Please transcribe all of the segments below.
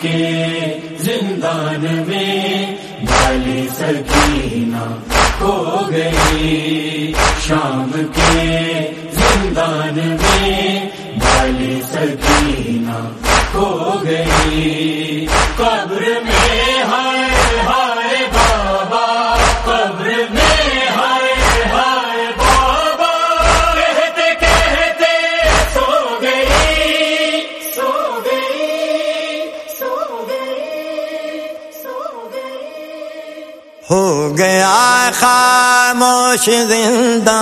کے زندان میں بالی سکینہ کھو گئی۔ شام کے زندان میں بالی سکینہ کھو گئی۔ قبر میں ہو گیا خاموش زندہ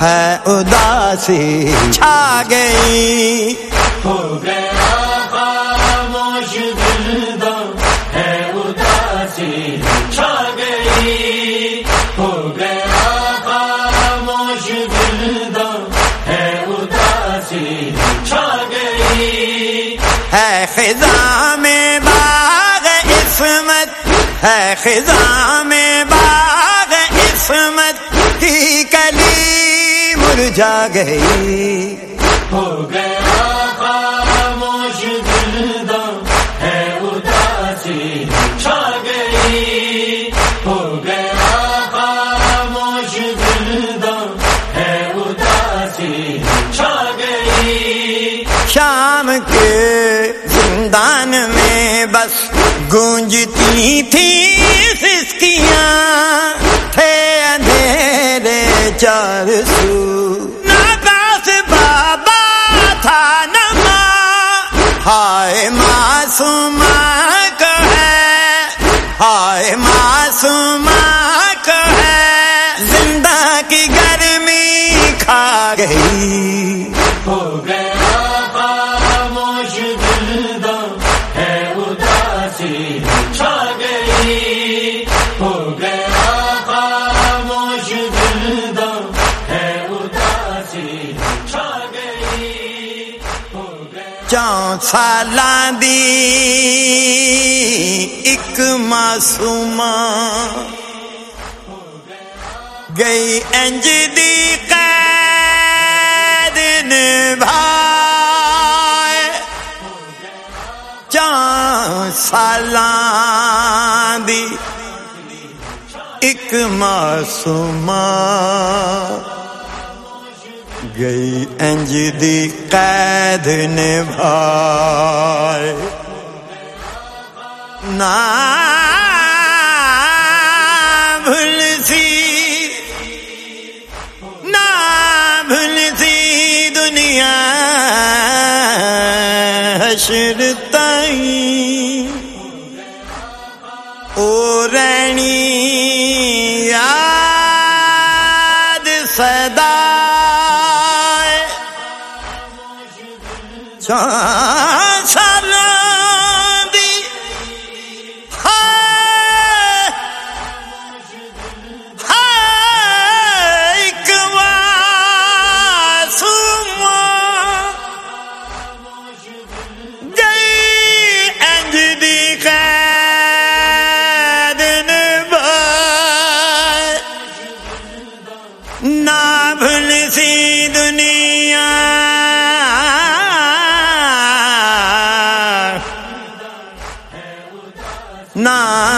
ہے اداسی چھا گئی۔ ہو گیا خاموش زندہ ہے اداسی چھا گئی۔ ہو گیا خاموش زندہ ہے اداسی چھا گئی۔ ہے خزاں میں ہے خزاں میں باغ عصمت کی کلی مرجا گئی۔ گونجتی تھی سسکیاں تھے اندھیرے چار سو۔ ناکاس بابا تھا نما ہائے معصومہ کا ہے، ہائے معصومہ چون سالاں دی ایک معصوم گئی انج دی قید نبھائے۔ چون سالاں دی ایک معصوم گئی انج دی قید نبھائے نا بھول سی نا بھول سی دنیا حشر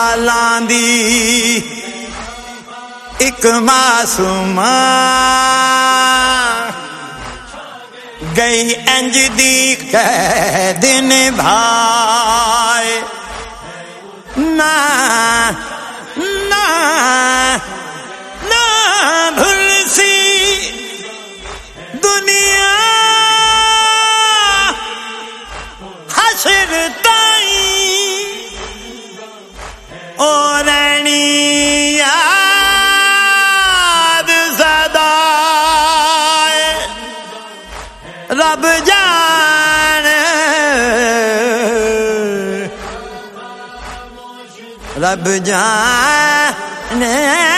چون سالاں دی ایک معصوم گئی انج دی قید نبھائے نہ نہ نہ بھول سی دنیا رب جان۔ رب جان۔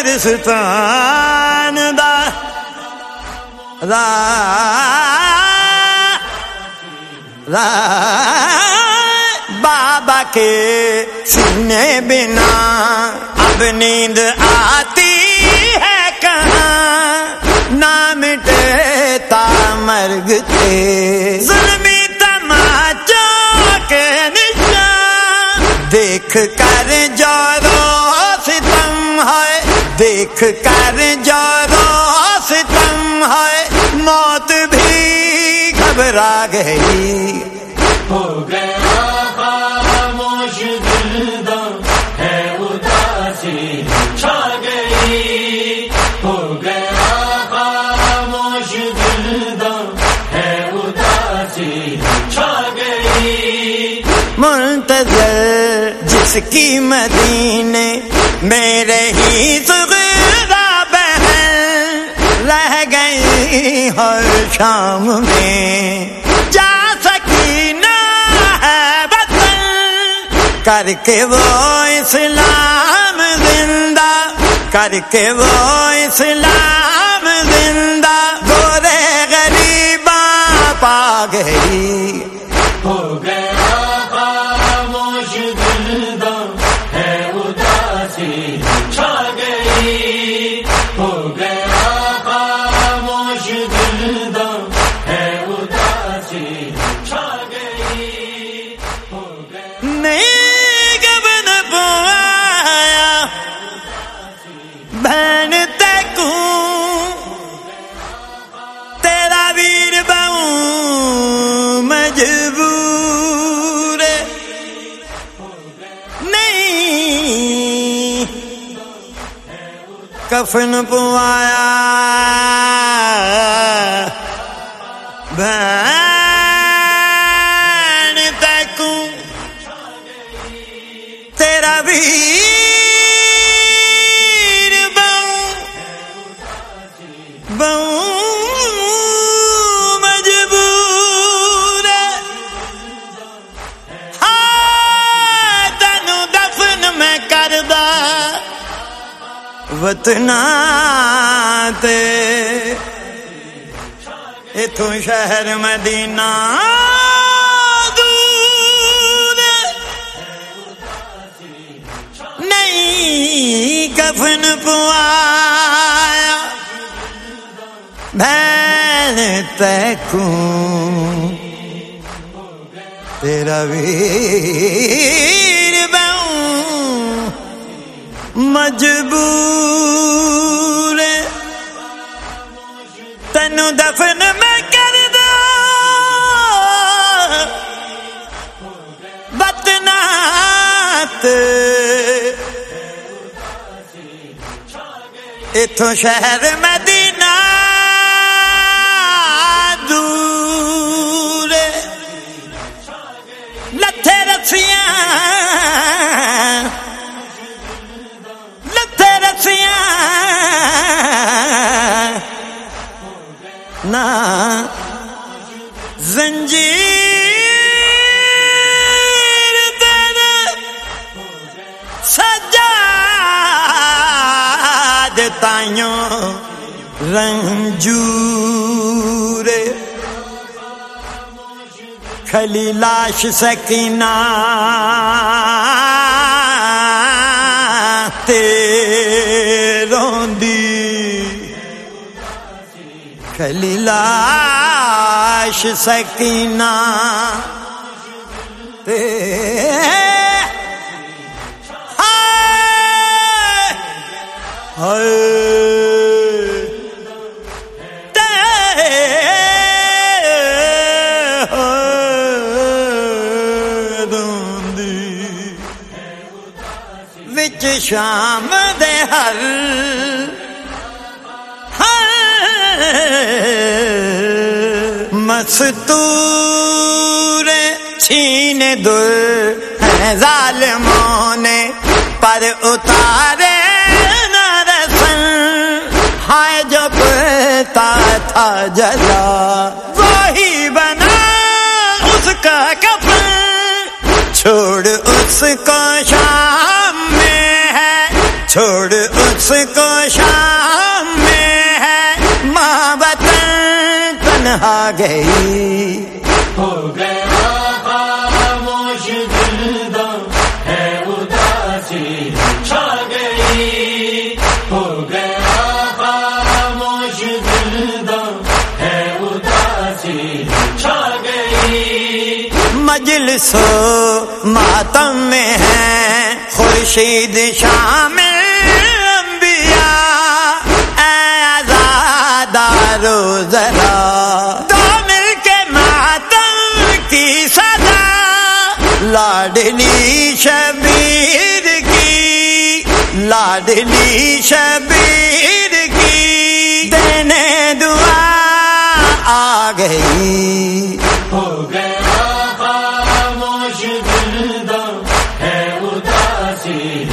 قبرستان دا را را بابا کے سینے بنا اب نیند آتی ہے کہاں؟ نام ٹیتا مرگ تھے ظلمی تماچوں کے نشان دیکھ کر جورو دیکھ کر جورو ستم ہے موت بھی گھبرا گئی۔ ہو گیا خاموش دلدم ہے اداسی چھا گئی۔ ہو گیا خاموش دلدم ہے اداسی چھا گئی۔ منتظر جس کی مدینے میرے ہی سغرا ہر شام میں جا سکینا ہے وطن کر کے وہ اسلام زندہ، کر کے وہ اسلام زندہ۔ گورے غریباں پا گئی۔ کفن پوایا۔ وطنا تے اتوں شہر مدینہ دور نہیں کفن پوایا بہن تیکوں تیرا ویر بہوں مجبور تینو دفن میں کر دو۔ اتوں شہر میں رنجور کھلی لاش سکینہ تیروں کھلی لاش سکینہ وچ شام دے ہر مستور چھین در ظالموں نے پر اتارے نہ رسن ہائے جو پتا تھا جلا وہی بنا اس کا کفن۔ چھوڑ اس کو شام چھوڑ اس کو شام میں ہے، ماں وطن تنہا گئی۔ ہو گیا خاموش دلدم ہے اداسی چھا گئی۔ ہو گیا خاموش دلدم ہے اداسی چھا گئی۔ مجلس و ماتم میں ہے، خورشید شامل آزادارو ذرا۔ دو مل کے ماتم کی صدا لاڈلی شبیر کی۔ لاڈلی شبیر کی۔ دینے دعا آ گئی۔ ہو گیا خاموش دلدم ہے اداسی۔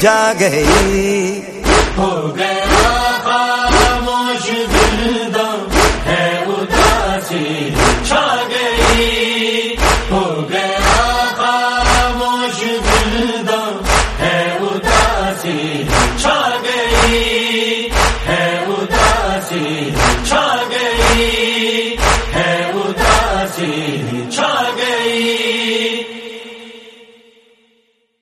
جا گئی۔